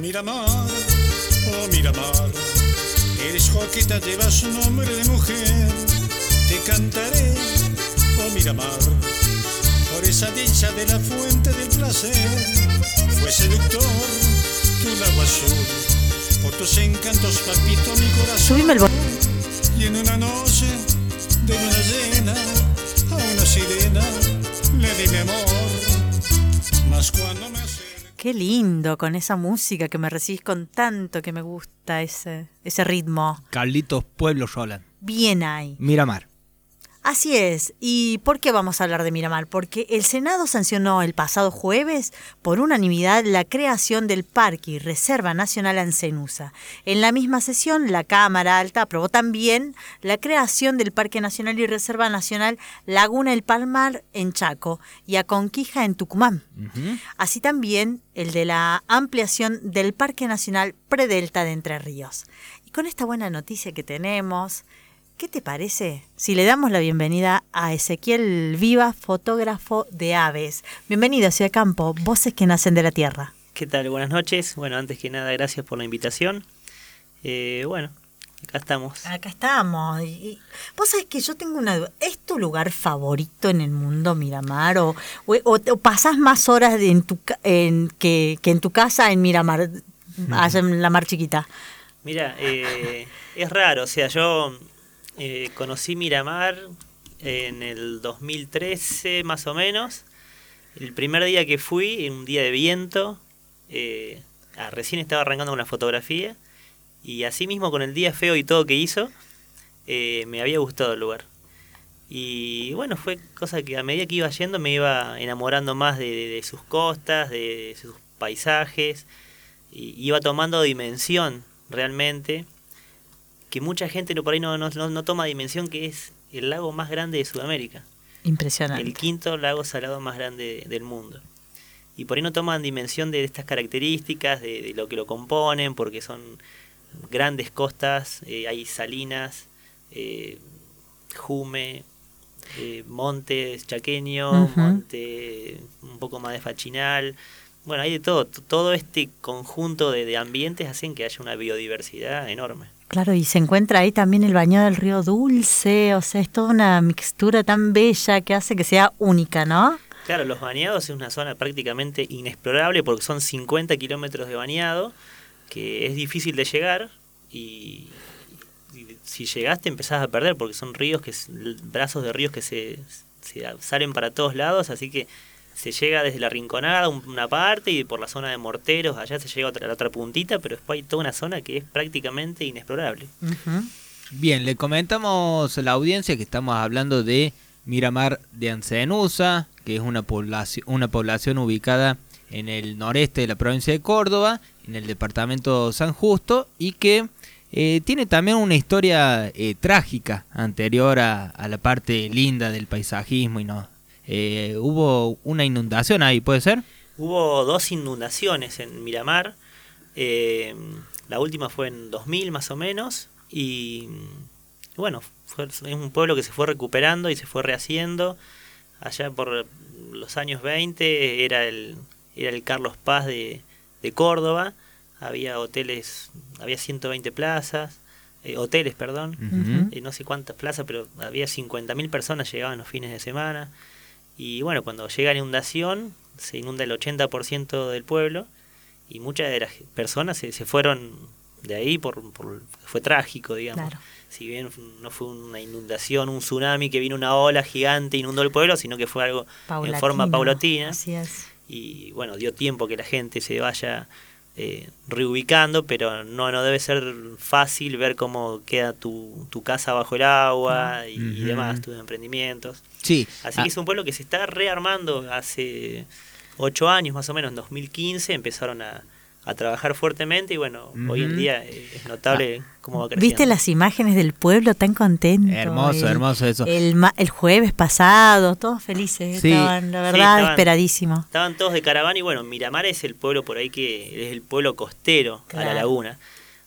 Miramar, oh Miramar, eres joquita, llevas un nombre de mujer. Te cantaré, oh Miramar, por esa dicha de la fuente del placer. Fue seductor tu lago azul, por tus encantos palpito mi corazón. El Y en una noche de luna llena a una sirena le di mi amor. Mas cuando me Qué lindo con esa música que me recibís con tanto que me gusta ese, ese ritmo. Carlitos Pueblo Roland. Bien ahí. Miramar. Así es. ¿Y por qué vamos a hablar de Miramar? Porque el Senado sancionó el pasado jueves por unanimidad la creación del Parque y Reserva Nacional Ancenusa. En la misma sesión, la Cámara Alta aprobó también la creación del Parque Nacional y Reserva Nacional Laguna El Palmar en Chaco y Aconquija en Tucumán. Así también el de la ampliación del Parque Nacional Predelta de Entre Ríos. Y con esta buena noticia que tenemos, ¿qué te parece si le damos la bienvenida a Ezequiel Viva, fotógrafo de aves? Bienvenido a Ciudad Campo, voces que nacen de la tierra. ¿Qué tal? Buenas noches. Bueno, antes que nada, gracias por la invitación. Eh, bueno, acá estamos. Acá estamos. Y, vos sabés que yo tengo una duda. ¿Es tu lugar favorito en el mundo, Miramar? ¿O, o, o pasás más horas de en tu, en, que, que en tu casa en Miramar, allá en la mar chiquita? Mira, eh, es raro, o sea, yo eh, conocí Miramar en el 2013 más o menos. El primer día que fui, en un día de viento, eh, ah, recién estaba arrancando una fotografía y así mismo con el día feo y todo que hizo, eh, me había gustado el lugar. Y bueno, fue cosa que a medida que iba yendo me iba enamorando más de, sus costas, de, de sus paisajes, y iba tomando dimensión realmente, que mucha gente no, por ahí no, no, no- toma dimensión, que es el lago más grande de Sudamérica, Impresionante. el quinto lago salado más grande del mundo. Y por ahí no toman dimensión de estas características, de, de lo que lo componen, porque son grandes costas, eh, hay salinas, eh, jume, eh, monte chaqueño, Ujú. monte un poco más de fachinal. Bueno, hay de todo. Todo este conjunto de, de ambientes hacen que haya una biodiversidad enorme. Claro, y se encuentra ahí también el bañado del río Dulce, o sea, es toda una mixtura tan bella que hace que sea única, ¿no? Claro, los bañados es una zona prácticamente inexplorable porque son 50 kilómetros de bañado, que es difícil de llegar y, y si llegaste empezás a perder porque son ríos, que brazos de ríos que se, se salen para todos lados, así que se llega desde la Rinconada un- una parte y por la zona de Morteros, allá se llega a la otra puntita, pero después hay toda una zona que es prácticamente inexplorable. Bien, le comentamos a la audiencia que estamos hablando de Miramar de Ancenusa, que es una población, una población ubicada en el noreste de la provincia de Córdoba, en el departamento San Justo, y que eh, tiene también una historia eh, trágica anterior a, a la parte linda del paisajismo y no. Eh, hubo una inundación ahí, ¿puede ser? Hubo dos inundaciones en Miramar. eh, la última fue en 2000 más o menos. Y bueno, fue, es un pueblo que se fue recuperando y se fue rehaciendo. Allá por los años 20 era el, era el Carlos Paz de, de Córdoba. Había hoteles, había 120 plazas, eh, hoteles, perdón. Eh, no sé cuántas plazas, pero había 50.000 personas llegaban los fines de semana. Y bueno, cuando llega la inundación, se inunda el 80% del pueblo y muchas de las personas se, se fueron de ahí por, por- fue trágico, digamos. Claro. Si bien no fue una inundación, un tsunami que vino una ola gigante e inundó el pueblo, sino que fue algo en forma paulatina Así es. y bueno, dio tiempo que la gente se vaya eh, reubicando, pero no, no debe ser fácil ver cómo queda tu, tu casa bajo el agua y, y demás, tus emprendimienos. Sí. Así Ah, que es un pueblo que se está rearmando hace ocho años más o menos, en 2015 empezaron a, a trabajar fuertemente y bueno, hoy en día es notable cómo va creciendo. ¿Viste las imágenes del pueblo tan contento? Hermoso, El- hermoso eso. El, ma- el jueves pasado, todos felices, Sí. estaban, la Sí, verdad, estaban- esperadísimo. Estaban todos de caravana y bueno, Miramar es el pueblo por ahí que es el pueblo costero a la laguna.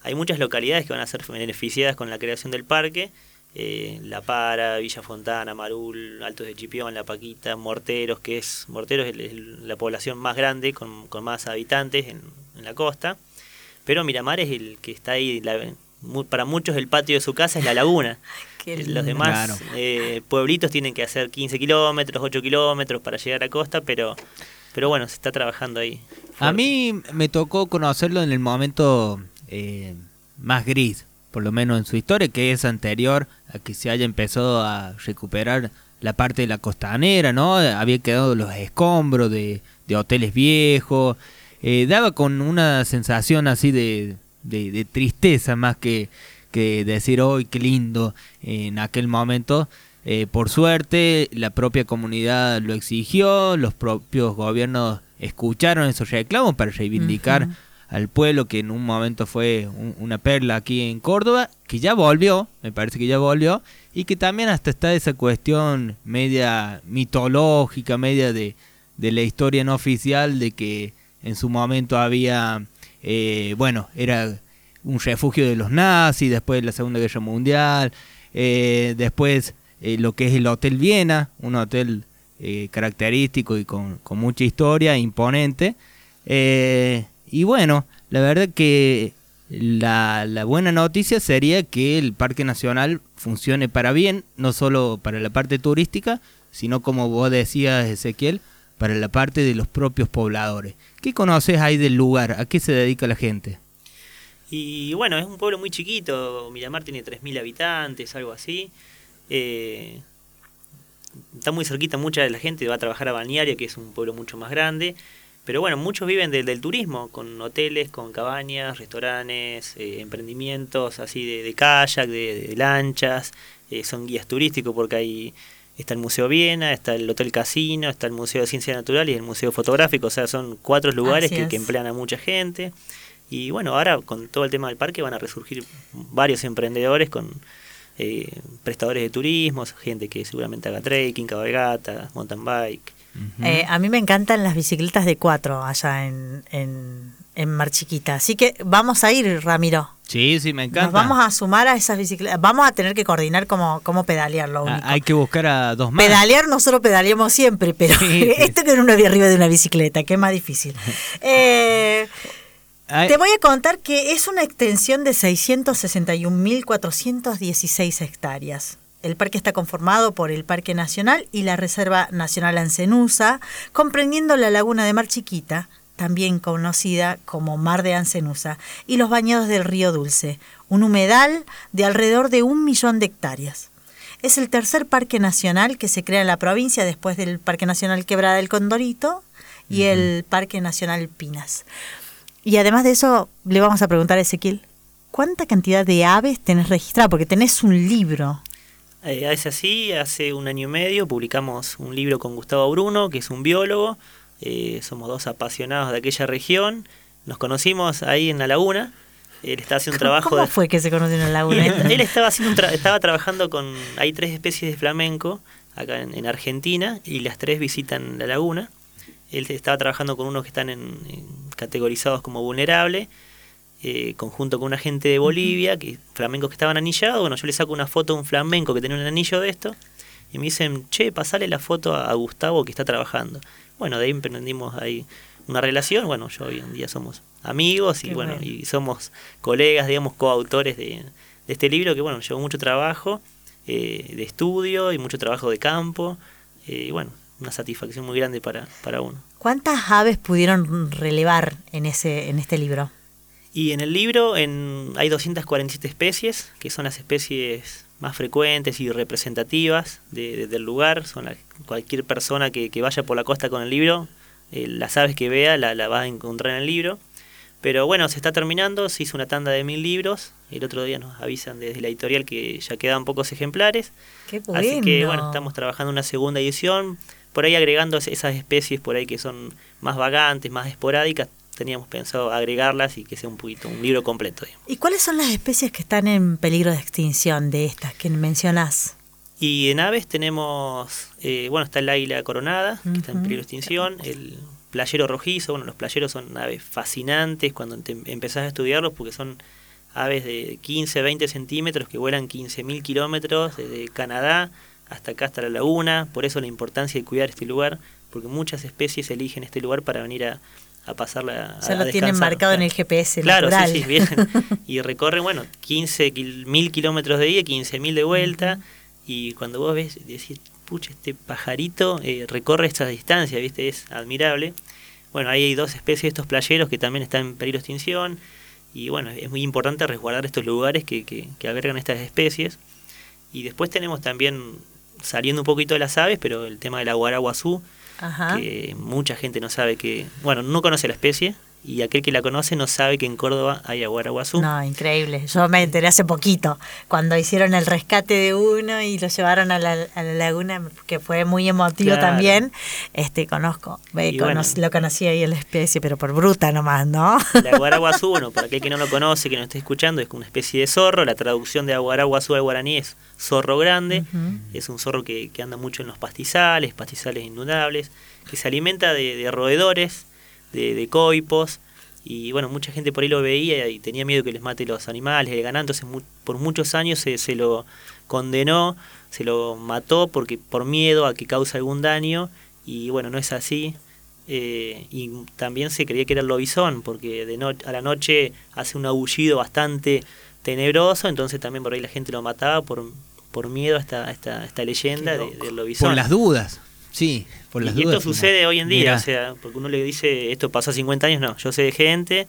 Hay muchas localidades que van a ser beneficiadas con la creación del parque. eh, la Para, Villa Fontana, Marul, Altos de Chipión, La Paquita, Morteros, que es Morteros es la población más grande con, con más habitantes en, en la costa. pero Miramar es el que está ahí, la- para muchos el patio de su casa es la laguna. Los demás Claro. eh, pueblitos tienen que hacer 15 kilómetros, 8 kilómetros para llegar a costa, pero, pero bueno, se está trabajando ahí. A mí me tocó conocerlo en el momento eh, más gris, por lo menos en su historia, que es anterior a que se haya empezado a recuperar la parte de la costanera, ¿no? Había quedado los escombros de, de hoteles viejos, eh, daba con una sensación así de, de- de tristeza más que, que decir, hoy qué lindo en aquel momento. Eh, por suerte, la propia comunidad lo exigió, los propios gobiernos escucharon esos reclamos para reivindicar al pueblo que en un momento fue un- una perla aquí en Córdoba, que ya volvió, me parece que ya volvió, y que también hasta está esa cuestión media mitológica, media de, de la historia no oficial, de que en su momento había, eh, bueno, era un refugio de los nazis, después de la Segunda Guerra Mundial, eh, después eh, lo que es el Hotel Viena, un hotel característico y con, mucha historia, imponente. Y bueno, la verdad que la, la buena noticia sería que el Parque Nacional funcione para bien, no solo para la parte turística, sino como vos decías, Ezequiel, para la parte de los propios pobladores. ¿Qué conoces ahí del lugar? ¿A qué se dedica la gente? Y bueno, es un pueblo muy chiquito, Miramar tiene 3.000 habitantes, algo así. Eh, está muy cerquita, mucha de la gente va a trabajar a Balneario, que es un pueblo mucho más grande. Pero bueno, muchos viven del, turismo, con hoteles, con cabañas, restaurantes, eh, emprendimientos así de, de kayak, de, de lanchas. eh, son guías turísticos porque hay está el Museo Viena, está el Hotel Casino, está el Museo de Ciencias Naturales y el Museo Fotográfico. O sea, son cuatro lugares que emplean a mucha gente. Y bueno, ahora con todo el tema del parque van a resurgir varios emprendedores con eh, prestadores de turismo, gente que seguramente haga trekking, cabalgata, mountain bike. Eh, a mí me encantan las bicicletas de cuatro allá en, en, en Mar Chiquita. Así que vamos a ir, Ramiro. Sí, sí, me encanta. Nos vamos a sumar a esas bicicletas. Vamos a tener que coordinar cómo, cómo pedalear lo Ah, único. hay que buscar a dos más. Pedalear nosotros pedaleamos siempre, pero Sí, sí. esto que uno arriba de una bicicleta, que es más difícil. Eh, te voy a contar que es una extensión de 661.416 hectáreas. El parque está conformado por el Parque Nacional y la Reserva Nacional Ancenusa, comprendiendo la laguna de Mar Chiquita, también conocida como Mar de Ancenusa, y los bañados del río Dulce, un humedal de alrededor de un millón de hectáreas. Es el tercer parque nacional que se crea en la provincia después del Parque Nacional Quebrada del Condorito y el Parque Nacional Pinas. Y además de eso, le vamos a preguntar a Ezequiel, ¿cuánta cantidad de aves tenés registrada? Porque tenés un libro. Eh, es así, hace un año y medio publicamos un libro con Gustavo Bruno, que es un biólogo. Eh, somos dos apasionados de aquella región. Nos conocimos ahí en la laguna. Él está haciendo un trabajo ¿Cómo de, fue que se conocieron en la laguna? él, él estaba haciendo un tra- estaba trabajando con hay tres especies de flamenco acá en, en Argentina y las tres visitan la laguna él estaba trabajando con unos que están en, en- categorizados como vulnerable eh, conjunto con una gente de Bolivia que flamencos que estaban anillados bueno yo le saco una foto a un flamenco que tenía un anillo de esto y me dicen che pasale la foto a, a Gustavo que está trabajando bueno de ahí emprendimos ahí una relación bueno yo hoy en día somos amigos y bueno bueno. y somos colegas digamos coautores de, de este libro que bueno llevó mucho trabajo eh, de estudio y mucho trabajo de campo eh, y bueno una satisfacción muy grande para, para uno ¿Cuántas aves pudieron relevar en, ese, en este libro? Y en el libro en, hay 247 especies, que son las especies más frecuentes y representativas de- de- del lugar. Son la- cualquier persona que, que vaya por la costa con el libro, eh, las aves que vea la, la va a encontrar en el libro. Pero bueno, se está terminando, se hizo una tanda de mil libros. El otro día nos avisan desde la editorial que ya quedan pocos ejemplares. Qué bueno. Así que bueno, estamos trabajando en una segunda edición, por ahí agregando es- esas especies por ahí que son más vagantes, más esporádicas, teníamos pensado agregarlas y que sea un poquito un libro completo. digamos. ¿Y cuáles son las especies que están en peligro de extinción de estas que mencionás? Y en aves tenemos, eh, bueno, está el águila coronada, que está en peligro de extinción, el playero rojizo, bueno, los playeros son aves fascinantes cuando te empezás a estudiarlos porque son aves de 15, 20 centímetros que vuelan 15.000 kilómetros desde Canadá hasta acá, hasta la laguna, por eso la importancia de cuidar este lugar, porque muchas especies eligen este lugar para venir a, a pasarla Ya lo tienen marcado en el GPS Claro, natural. sí, sí, vienen. y recorren, bueno, 15 mil kilómetros de ida, 15 mil de vuelta. Y cuando vos ves, decís, pucha, este pajarito eh, recorre esta distancia, ¿viste? Es admirable. Bueno, ahí hay dos especies de estos playeros que también están en peligro de extinción. Y bueno, es muy importante resguardar estos lugares que, que, que albergan estas especies. Y después tenemos también, saliendo un poquito de las aves, pero el tema del aguaraguazú, Ajá. que mucha gente no sabe que, bueno, no conoce la especie y aquel que la conoce no sabe que en Córdoba hay aguaraguazú. No, increíble. Yo me enteré hace poquito, cuando hicieron el rescate de uno y lo llevaron a la, a la laguna, que fue muy emotivo Claro. también. Este, conozco, ve, Y cono- bueno. lo conocí ahí en la especie, pero por bruta nomás, ¿no? La aguaraguazú, bueno, para aquel que no lo conoce, que no esté escuchando, es una especie de zorro. La traducción de aguaraguazú al guaraní es zorro grande. Es un zorro que, que anda mucho en los pastizales, pastizales inundables, que se alimenta de, de roedores, de, de coipos. Y bueno, mucha gente por ahí lo veía y tenía miedo que les mate los animales, el ganado. Entonces, mu- por muchos años se, se lo condenó, se lo mató porque por miedo a que cause algún daño. Y bueno, no es así. Eh, y también se creía que era el lobizón, porque de no- a la noche hace un aullido bastante tenebroso, entonces también por ahí la gente lo mataba por, por miedo a esta, a esta, a esta leyenda Qué de- del lobizón. Por las dudas. Sí, por las y dudas. esto sucede hoy en día, Mirá. o sea, porque uno le dice esto pasó hace 50 años, no, yo sé de gente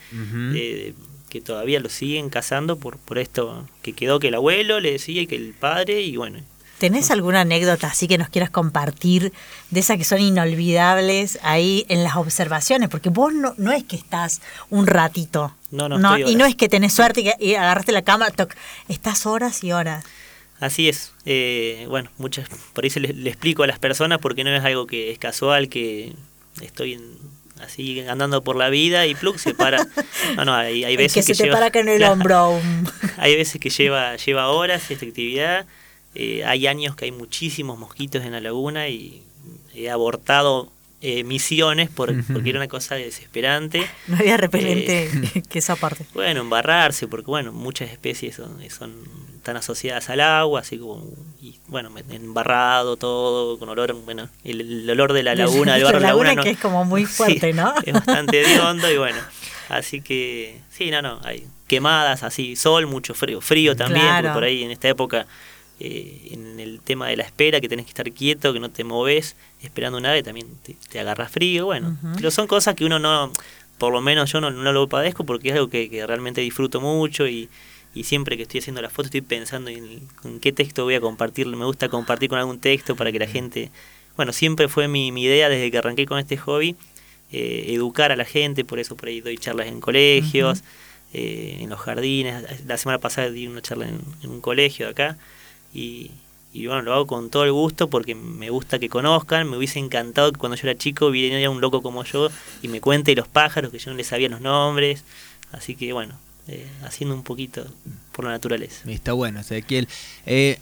eh, que todavía lo siguen cazando por, por esto, que quedó que el abuelo le decía y que el padre, y bueno, ¿Tenés alguna anécdota así que nos quieras compartir de esas que son inolvidables ahí en las observaciones? Porque vos no, no es que estás un ratito. No, no, estoy y no es que tenés suerte y, que- y agarraste la cámara, toc, estás horas y horas. Así es. Eh, bueno, muchas por ahí se le, le explico a las personas porque no es algo que es casual, que estoy en- así andando por la vida y plug se para. No, no, hay, veces que se te lleva- para acá en el hombro. Hay veces que lleva lleva horas esta actividad. Eh, hay años que hay muchísimos mosquitos en la laguna y he abortado eh, misiones por, porque era una cosa desesperante. No había repelente Eh. que esa parte. Bueno, embarrarse, porque bueno, muchas especies son, son tan asociadas al agua, así como, y, bueno, embarrado todo, con olor, bueno, el, el olor de la laguna, del La barrio de la laguna laguna. no- que es como muy Sí, fuerte, ¿no? Es bastante hediondo y bueno, así que, sí, no, no, hay quemadas, así, sol, mucho frío, frío también, Claro. porque por ahí en esta época, eh, en el tema de la espera, que tenés que estar quieto, que no te moves esperando un ave, también te, te agarra frío, bueno, pero son cosas que uno no, por lo menos yo no, no lo padezco porque es algo que, que realmente disfruto mucho y, y siempre que estoy haciendo la foto estoy pensando en, con qué texto voy a compartir, me gusta compartir con algún texto para que la gente, bueno, siempre fue mi, mi idea desde que arranqué con este hobby, eh, educar a la gente, por eso por ahí doy charlas en colegios, eh, en los jardines, la semana pasada di una charla en, en un colegio de acá y, y bueno, lo hago con todo el gusto porque me gusta que conozcan, me hubiese encantado que cuando yo era chico viniera un loco como yo y me cuente los pájaros que yo no les sabía los nombres, así que bueno, eh, haciendo un poquito por la naturaleza. Está bueno, Ezequiel. Eh,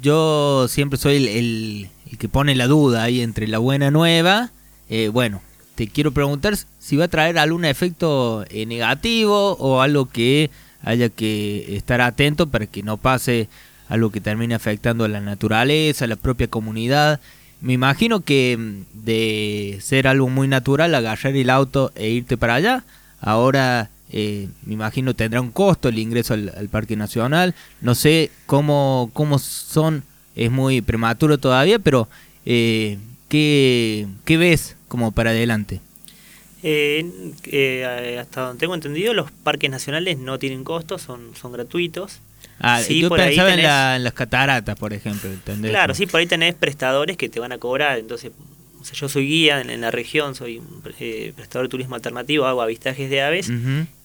yo siempre soy el, el- el que pone la duda ahí entre la buena nueva. Eh, bueno, te quiero preguntar si va a traer algún efecto eh, negativo o algo que haya que estar atento para que no pase algo que termine afectando a la naturaleza, a la propia comunidad. Me imagino que mm, de ser algo muy natural, agarrar el auto e irte para allá, ahora eh, me imagino tendrá un costo el ingreso al, al Parque Nacional. No sé cómo, cómo son, es muy prematuro todavía, pero eh, ¿qué, ¿qué ves como para adelante? Eh, eh, hasta donde tengo entendido, los parques nacionales no tienen costos, son, son gratuitos. Ah, Sí, yo por ahí pensaba en, tenés- la- en las cataratas, por ejemplo. ¿entendés? Claro, sí, por ahí tenés prestadores que te van a cobrar. Entonces, o sea, yo soy guía en, en la región, soy eh, prestador de turismo alternativo, hago avistajes de aves.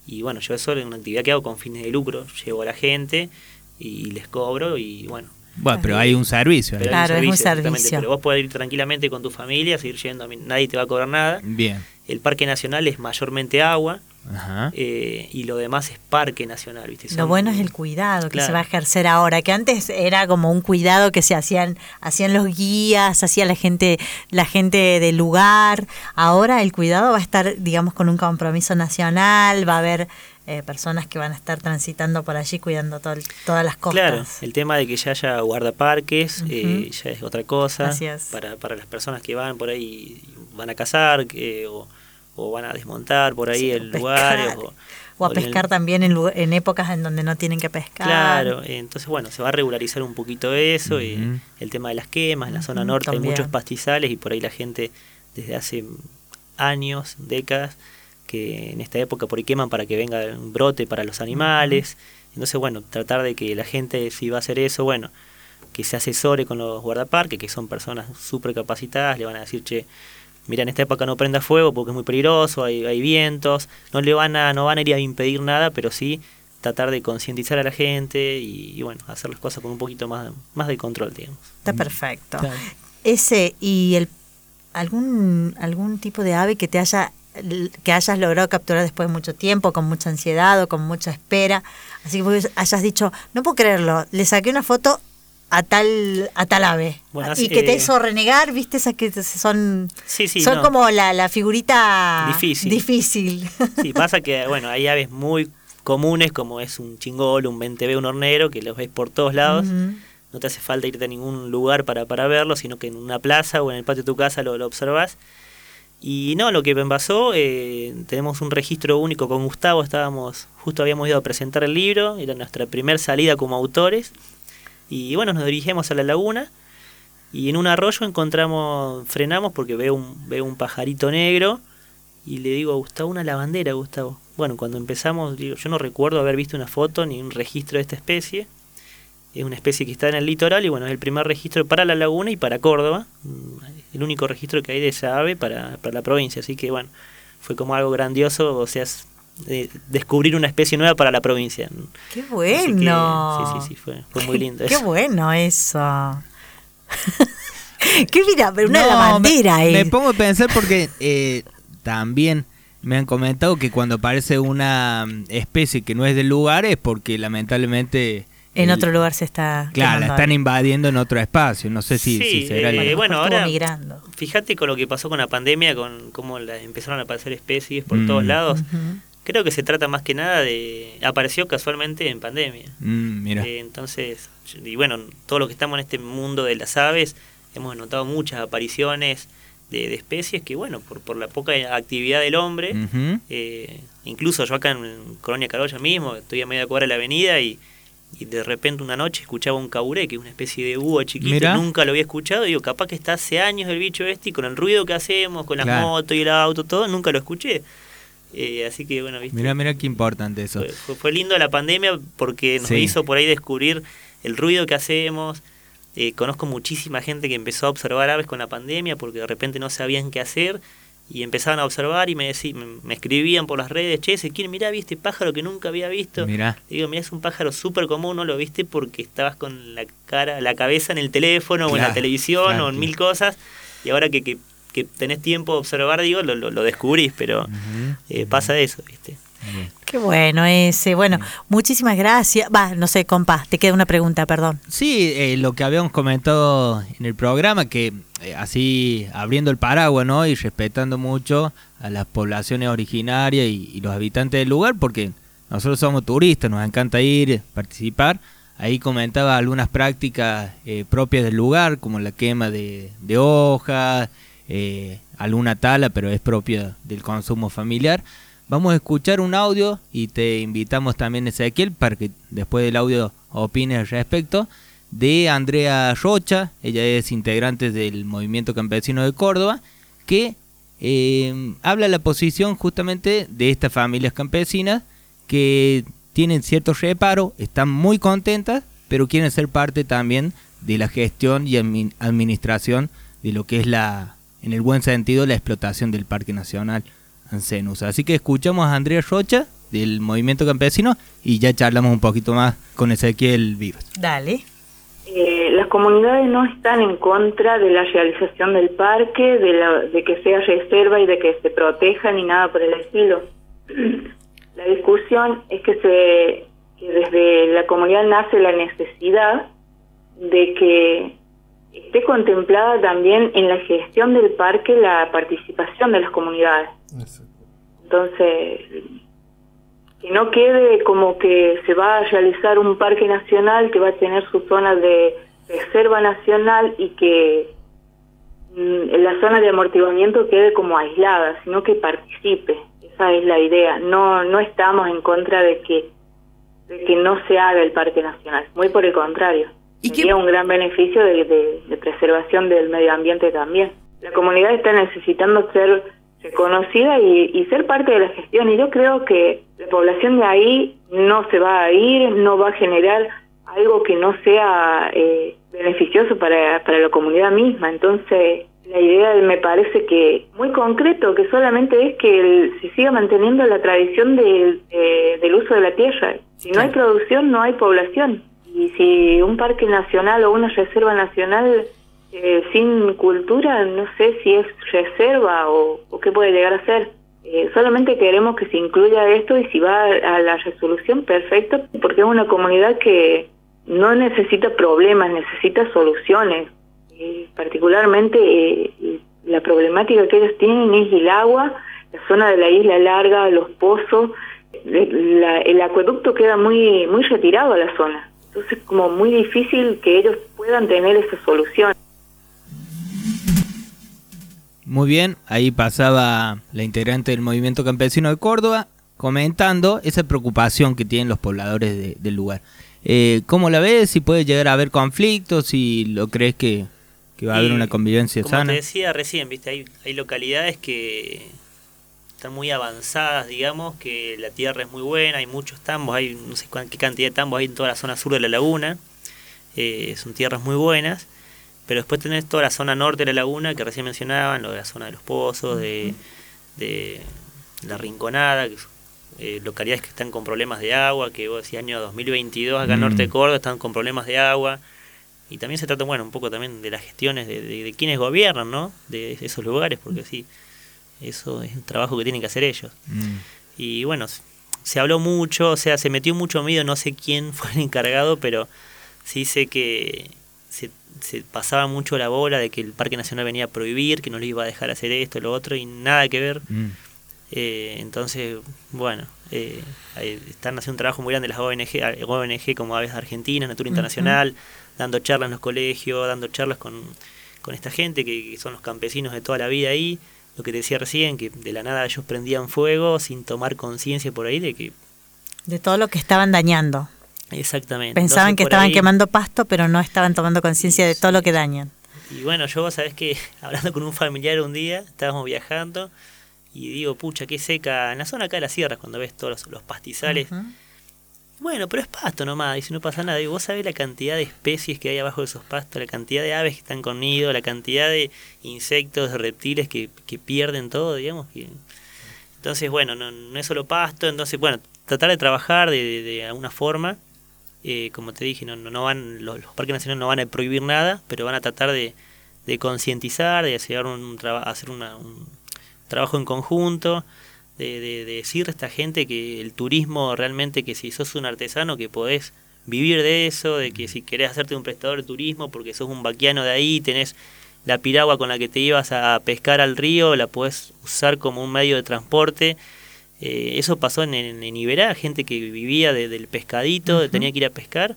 Y bueno, yo eso es una actividad que hago con fines de lucro. Llevo a la gente y les cobro y bueno. Bueno, pero hay un servicio. ahí. pero hay Claro, es un exactamente, servicio. Pero vos podés ir tranquilamente con tu familia, seguir yendo, a mí- nadie te va a cobrar nada. Bien. El Parque Nacional es mayormente agua Ajá. eh, y lo demás es Parque Nacional, ¿viste? Lo bueno es el cuidado que se Claro. va a ejercer ahora, que antes era como un cuidado que se hacían, hacían los guías, hacía la gente, la gente del lugar. Ahora el cuidado va a estar, digamos, con un compromiso nacional, va a haber eh, personas que van a estar transitando por allí cuidando todo el- todas las costas. Claro, el tema de que ya haya guardaparques eh, Ujú. ya es otra cosa Así es. Para, para las personas que van por ahí y van a cazar que, o, o van a desmontar por ahí el lugar. O, o a pescar también en, en, épocas en donde no tienen que pescar. Claro, entonces bueno, se va a regularizar un poquito eso, y el tema de las quemas, en la zona norte hay muchos pastizales y por ahí la gente desde hace años, décadas, que en esta época por ahí queman para que venga un brote para los animales. Entonces bueno, tratar de que la gente si va a hacer eso, bueno, que se asesore con los guardaparques, que son personas súper capacitadas, le van a decir, che, mira, en esta época no prenda fuego porque es muy peligroso, hay, hay vientos, no le van a, no van a ir a impedir nada, pero sí tratar de concientizar a la gente y, bueno, hacer las cosas con un poquito más, más de control, digamos. Está perfecto. Ese y el algún algún tipo de ave que te haya que hayas logrado capturar después de mucho tiempo, con mucha ansiedad o con mucha espera. Así que vos hayas dicho, no puedo creerlo, le saqué una foto a tal a tal ave y que te hizo renegar viste esas que son son como la, la, figurita difícil. difícil. Sí pasa que bueno hay aves muy comunes como es un chingol un venteve un hornero que los ves por todos lados. No te hace falta irte a ningún lugar para, para verlo sino que en una plaza o en el patio de tu casa lo, lo observas y no, lo que me pasó, eh, tenemos un registro único con Gustavo, estábamos, justo habíamos ido a presentar el libro, era nuestra primera salida como autores, y bueno, nos dirigimos a la laguna y en un arroyo encontramos, frenamos porque veo un, veo un pajarito negro y le digo a Gustavo, una lavandera, Gustavo. Bueno, cuando empezamos, digo, yo no recuerdo haber visto una foto ni un registro de esta especie. Es una especie que está en el litoral y bueno, es el primer registro para la laguna y para Córdoba. Mm, el único registro que hay de esa ave para, para la provincia. Así que bueno, fue como algo grandioso, o sea, de descubrir una especie nueva para la provincia. ¡Qué bueno! sí, sí, sí, fue, fue muy lindo. ¡Qué bueno eso! ¿Qué mira? Pero una lavandera, me, eh. me pongo a pensar porque eh, también me han comentado que cuando aparece una especie que no es del lugar es porque lamentablemente en otro lugar se está. Claro, la están invadiendo en otro espacio. No sé si, si será eh, Bueno, ahora. Fíjate con lo que pasó con la pandemia, con cómo la, empezaron a aparecer especies por todos mm. lados. Creo que se trata más que nada de... Apareció casualmente en pandemia. Mm, mira. Eh, entonces, y bueno, todos los que estamos en este mundo de las aves, hemos notado muchas apariciones de, especies que, bueno, por, por la poca actividad del hombre, eh, incluso yo acá en Colonia Carolla mismo, estoy a media cuadra de la avenida y, y de repente una noche escuchaba un caburé, que es una especie de búho chiquito, nunca lo había escuchado, y digo, capaz que está hace años el bicho este, y con el ruido que hacemos, con las motos y el auto, todo, nunca lo escuché. Eh, así que bueno, ¿viste? Mira, mira qué importante eso. Fue, lindo la pandemia porque nos hizo por ahí descubrir el ruido que hacemos. Eh, conozco muchísima gente que empezó a observar aves con la pandemia porque de repente no sabían qué hacer y empezaban a observar y me, decían, me, escribían por las redes, che, quién mira, viste pájaro que nunca había visto. Mira. digo, mira, es un pájaro súper común, no lo viste porque estabas con la cara, la cabeza en el teléfono o en la televisión o en mil cosas y ahora que, que que tenés tiempo de observar, digo, lo, lo, descubrís, pero eh, pasa eso, ¿viste? Qué bueno ese. Bueno, muchísimas gracias. Va, no sé, compa, te queda una pregunta, perdón. Sí, eh, lo que habíamos comentado en el programa, que eh, así abriendo el paraguas, ¿no? Y respetando mucho a las poblaciones originarias y, los habitantes del lugar, porque nosotros somos turistas, nos encanta ir, participar. Ahí comentaba algunas prácticas propias del lugar, como la quema de, de hojas, eh, alguna tala, pero es propia del consumo familiar. Vamos a escuchar un audio y te invitamos también, Ezequiel, para que después del audio opines al respecto, de Andrea Rocha, ella es integrante del Movimiento Campesino de Córdoba, que eh, habla la posición justamente de estas familias campesinas que tienen cierto reparo, están muy contentas, pero quieren ser parte también de la gestión y administración de lo que es la, en el buen sentido, la explotación del Parque Nacional Ancenus. Así que escuchamos a Andrea Rocha del Movimiento Campesino y ya charlamos un poquito más con Ezequiel Vivas. Dale. Eh, las comunidades no están en contra de la realización del parque, de, la, de que sea reserva y de que se proteja ni nada por el estilo. La discusión es que, se, que desde la comunidad nace la necesidad de que esté contemplada también en la gestión del parque la participación de las comunidades. Entonces, que no quede como que se va a realizar un parque nacional que va a tener su zona de reserva nacional y que mm, la zona de amortiguamiento quede como aislada, sino que participe. Esa es la idea. No, no estamos en contra de que, de que no se haga el Parque Nacional, muy por el contrario. ¿Y Sería un gran beneficio de, de preservación del medio ambiente también. La comunidad está necesitando ser reconocida y, y, ser parte de la gestión. Y yo creo que la población de ahí no se va a ir, no va a generar algo que no sea eh, beneficioso para, para la comunidad misma. Entonces, la idea me parece que muy concreto, que solamente es que se siga manteniendo la tradición del uso de la tierra. Si no hay producción, no hay población. Y si un parque nacional o una reserva nacional eh, sin cultura, no sé si es reserva o, qué puede llegar a ser. Eh, solamente queremos que se incluya esto y si va a, la resolución, perfecto, porque es una comunidad que no necesita problemas, necesita soluciones. Eh, particularmente la problemática que ellos tienen es el agua, la zona de la isla larga, los pozos, el acueducto queda muy, muy retirado a la zona. Entonces es como muy difícil que ellos puedan tener esa solución. Muy bien, ahí pasaba la integrante del movimiento campesino de Córdoba comentando esa preocupación que tienen los pobladores del lugar. Eh, ¿Cómo la ves? Si puede llegar a haber conflictos, si lo crees que, va a haber una convivencia sana. Como te decía recién, viste, hay, hay localidades que están muy avanzadas, digamos, que la tierra es muy buena, hay muchos tambos, hay no sé qué cantidad de tambos hay en toda la zona sur de la laguna, eh, son tierras muy buenas pero después tenés toda la zona norte de la laguna que recién mencionaban, lo de la zona de los pozos, de, la Rinconada, eh, localidades que están con problemas de agua, que vos decís año 2022 acá en norte de mm. Córdoba están con problemas de agua. Y también se trata, bueno, un poco también de las gestiones de, de, quienes gobiernan, ¿no? De esos lugares, porque sí, eso es un trabajo que tienen que hacer ellos. Mm. Y bueno, se habló mucho, o sea, se metió mucho miedo, no sé quién fue el encargado, pero sí sé que se pasaba mucho la bola de que el Parque Nacional venía a prohibir, que no le iba a dejar hacer esto, lo otro, y nada que ver. Mm. Eh, entonces, bueno, eh, están haciendo un trabajo muy grande las ONG, ONG como Aves Argentinas, Natura Internacional, dando charlas en los colegios, dando charlas con, con esta gente que, son los campesinos de toda la vida ahí. Lo que te decía recién, que de la nada ellos prendían fuego sin tomar conciencia por ahí de que... De todo lo que estaban dañando. Exactamente. Pensaban que estaban quemando pasto, pero no estaban tomando conciencia de todo lo que dañan. Y bueno, yo, sabes que hablando con un familiar un día, estábamos viajando y digo, pucha, qué seca, en la zona acá de las sierras, cuando ves todos los, pastizales. Bueno, pero es pasto nomás, y si no pasa nada, y vos sabés la cantidad de especies que hay abajo de esos pastos, la cantidad de aves que están con nido, la cantidad de insectos, de reptiles que, que pierden todo, digamos. que Entonces, bueno, no, no, es solo pasto, entonces, bueno, tratar de trabajar de, de alguna forma eh, como te dije, no, no van los, parques nacionales no van a prohibir nada, pero van a tratar de, de concientizar, de hacer un, hacer un trabajo en conjunto, de, de, decir a esta gente que el turismo realmente, que si sos un artesano, que podés vivir de eso, de que si querés hacerte un prestador de turismo porque sos un vaquiano de ahí, tenés la piragua con la que te ibas a pescar al río, la podés usar como un medio de transporte eh, eso pasó en, en, Iberá, gente que vivía del pescadito, tenía que ir a pescar,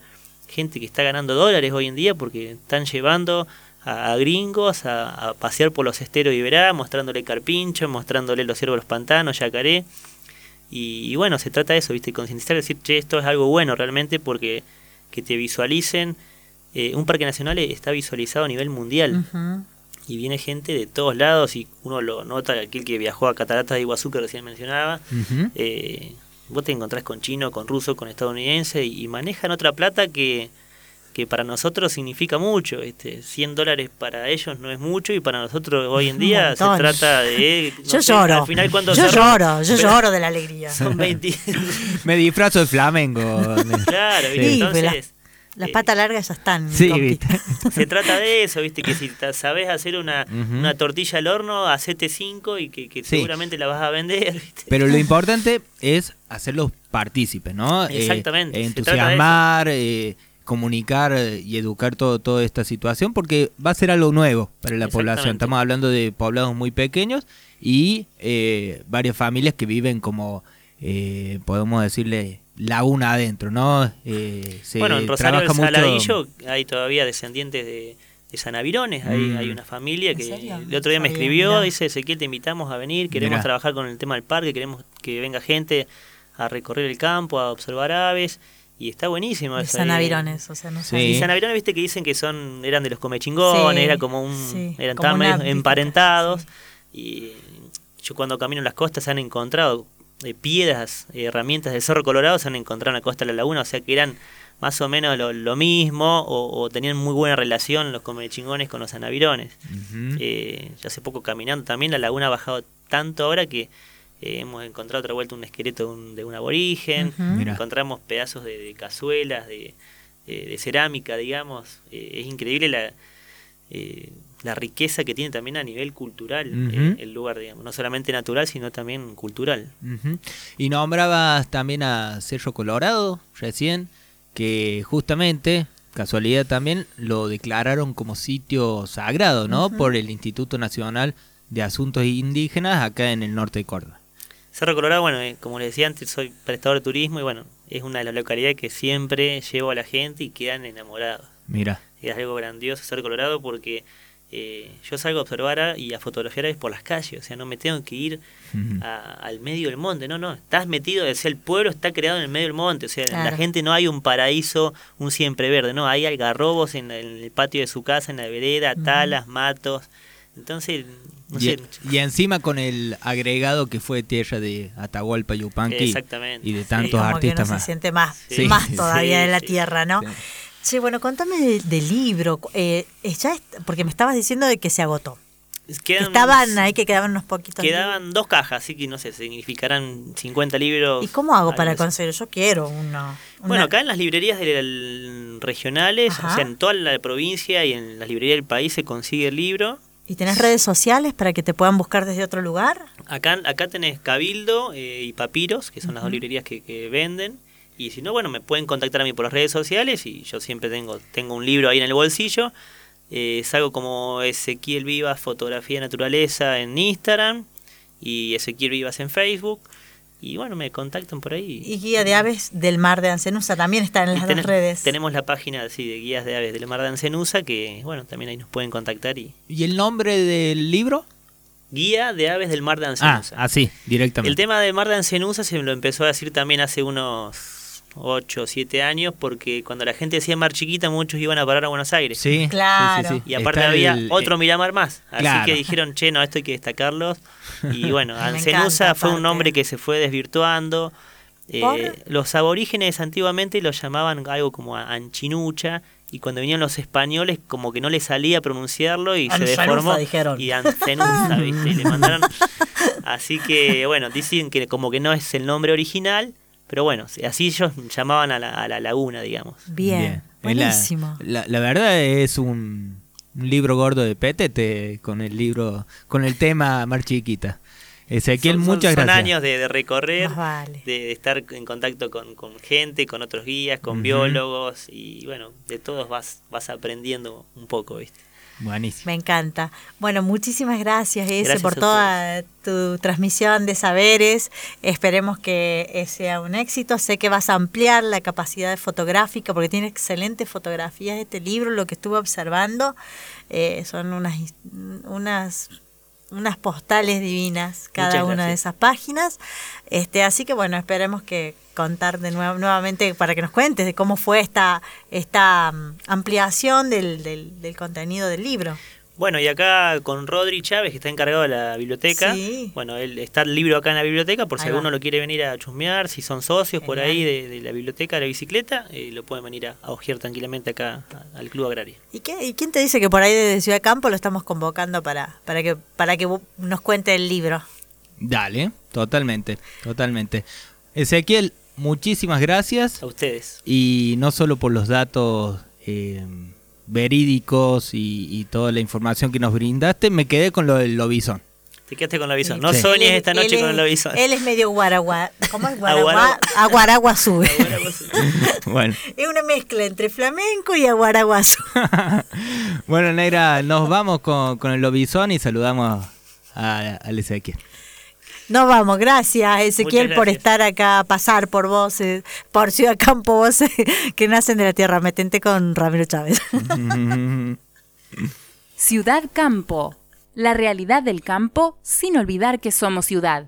gente que está ganando dólares hoy en día porque están llevando a, gringos a, pasear por los esteros de Iberá, mostrándole carpincho, mostrándole los ciervos los pantanos, yacaré. Y, bueno, se trata de eso, ¿viste? Concientizar, decir, che, esto es algo bueno realmente porque que te visualicen. Eh, un parque nacional está visualizado a nivel mundial y viene gente de todos lados y uno lo nota, aquel que viajó a Cataratas de Iguazú que recién mencionaba, eh, vos te encontrás con chino, con ruso, con estadounidense y, manejan otra plata que, que para nosotros significa mucho. Este, 100 dólares para ellos no es mucho y para nosotros hoy en día se trata de... yo lloro. Al final, cuando yo lloro, yo lloro de la alegría. Son 20... Me disfrazo de flamengo. claro, entonces... Las patas largas ya están. Sí, Se trata de eso, ¿viste? Que si sabes hacer una, una tortilla al horno, hacete cinco y que, seguramente la vas a vender. Pero lo importante es hacerlos partícipes, ¿no? Eh, Exactamente. entusiasmar, eh, comunicar y educar todo, toda esta situación porque va a ser algo nuevo para la población. Estamos hablando de poblados muy pequeños y eh, varias familias que viven como, podemos decirle, laguna adentro, ¿no? Eh, bueno, en Rosario del Saladillo hay todavía descendientes de, de Sanavirones. Ahí Mm. hay una familia ¿En que el otro día me escribió, mirá. dice Ezequiel, te invitamos a venir, queremos Mirá. trabajar con el tema del parque, queremos que venga gente a recorrer el campo, a observar aves. Y está buenísimo eso. Sanavirones, o sea, no Sí. sabía. Y Sanavirones, viste que dicen que son eran de los comechingones, Sí, era como un sí, eran como tan emparentados sí. y yo cuando camino en las costas se han encontrado eh, piedras, eh, herramientas del Cerro Colorado, se han encontrado en la costa de la laguna, o sea que eran más o menos lo, lo mismo o, o tenían muy buena relación los comechingones con los. Eh, yo hace poco caminando también la laguna ha bajado tanto ahora que eh, hemos encontrado otra vuelta un esqueleto de un, de un aborigen, encontramos pedazos de, de cazuelas, de, de- de cerámica, digamos. Eh, es increíble la, eh, la riqueza que tiene también a nivel cultural eh, el lugar, digamos, no solamente natural, sino también cultural. Y nombrabas también a Cerro Colorado recién, que justamente, casualidad también, lo declararon como sitio sagrado, ¿no? Por el Instituto Nacional de Asuntos Indígenas acá en el norte de Córdoba. Cerro Colorado, bueno, eh, como les decía antes, soy prestador de turismo y bueno, es una de las localidades que siempre llevo a la gente y quedan enamorados. Mira. es algo grandioso Cerro Colorado porque eh, yo salgo a observar a- y a fotografiar aves por las calles, o sea, no me tengo que ir a- al medio del monte, no, no, estás metido, o sea, el pueblo está creado en el medio del monte, o sea, la gente no hay un paraíso, un siempre verde, no, hay algarrobos en, en el patio de su casa, en la vereda, talas, matos, entonces, no y, sé, y encima con el agregado que fue tierra de Atahualpa Yupanqui y de sí. tantos que artistas uno más. se siente más, Sí. más Sí, todavía de la sí. tierra, ¿no? Sí. Bueno, contame del del libro. Eh, ya est- porque me estabas diciendo de que se agotó. Que quedan- estaban ahí, que quedaban unos poquitos. Quedaban dos cajas, así que no sé, significarán 50 libros. ¿Y cómo hago para conseguir? Yo quiero uno. Bueno, una- acá en las librerías del- regionales, Ajá. o sea, en toda la provincia y en las librerías del país se consigue el libro. ¿Y tenés redes sociales para que te puedan buscar desde otro lugar? Acá, acá tenés Cabildo eh, y Papiros, que son las dos librerías que, que venden. Y si no, bueno, me pueden contactar a mí por las redes sociales y yo siempre tengo, tengo un libro ahí en el bolsillo. Eh, salgo como Ezequiel Vivas Fotografía Naturaleza en Instagram y Ezequiel Vivas en Facebook. Y bueno, me contactan por ahí. Y Guía de Aves del Mar de Ancenusa también está en las dos redes. Tenemos la página sí, de guías de aves del mar de Ancenusa, que bueno, también ahí nos pueden contactar. y ¿Y el nombre del libro? Guía de aves del mar de Ah, Ancenusa. así, directamente. El tema del mar de Ancenusa se me lo empezó a decir también hace unos 8 o 7 años, porque cuando la gente decía mar chiquita, muchos iban a parar a Buenos Aires. Sí, Claro. sí, sí. Y aparte Está había el- otro eh, Miramar más. Así claro. que dijeron, che, no, esto hay que destacarlos. Y bueno, Ancenusa fue un nombre que se fue desvirtuando. Eh, los aborígenes antiguamente lo llamaban algo como Anchinucha. Y cuando vinieron los españoles, como que no les salía pronunciarlo y se Ancenusa, deformó. dijeron. Y Ancenusa, ¿viste? Y le mandaron. Así que, bueno, dicen que como que no es el nombre original. Pero bueno, así ellos llamaban a la, a la laguna, digamos. Bien, buenísimo. La, la verdad es un, un libro gordo de petete con el libro, con el tema Mar Chiquita. Ezequiel, Son- son- muchas son gracias. años de, de recorrer, vale. de, de estar en contacto con, con gente, con otros guías, con biólogos y bueno, de todos vas, vas aprendiendo un poco, ¿viste? Buenísimo. Me encanta. Bueno, muchísimas gracias, Ese, por toda tu transmisión de saberes. Esperemos que eh, sea un éxito. Sé que vas a ampliar la capacidad fotográfica porque tiene excelentes fotografías este libro, lo que estuve observando. eh, son unas, unas, unas postales divinas cada una de esas páginas. Este, así que bueno, esperemos que contar de nuevo, nuevamente para que nos cuentes de cómo fue esta, esta mm, ampliación del, del, del contenido del libro. Bueno, y acá con Rodri Chávez, que está encargado de la biblioteca. Sí. Bueno, él está el libro acá en la biblioteca, por si Ahí va. alguno lo quiere venir a chusmear, si son socios por ahí de, de la biblioteca de la bicicleta, eh, lo pueden venir a, a ojear tranquilamente acá a- al Club Agrario. ¿Y, qué, ¿Y quién te dice que por ahí desde Ciudad Campo lo estamos convocando para, para que para que nos cuente el libro? Dale, totalmente, totalmente. Ezequiel, muchísimas gracias. A ustedes. Y no solo por los datos eh, verídicos y, y toda la información que nos brindaste, me quedé con lo del lobizón. Te quedaste con la visón. No Sí. soñes Él- esta noche es- con la visón. Él es medio guaragua. ¿Cómo es guaragua? Aguaraguazú. bueno, Es una mezcla entre flamenco y aguaraguazú. bueno, Negra, nos vamos con, con el lobizón y saludamos a- al Ezequiel. Nos vamos, gracias Ezequiel por estar acá, pasar por voces, por Ciudad Campo, voces que nacen de la tierra. Metente con Ramiro Chávez. Ciudad Campo. La realidad del campo sin olvidar que somos ciudad.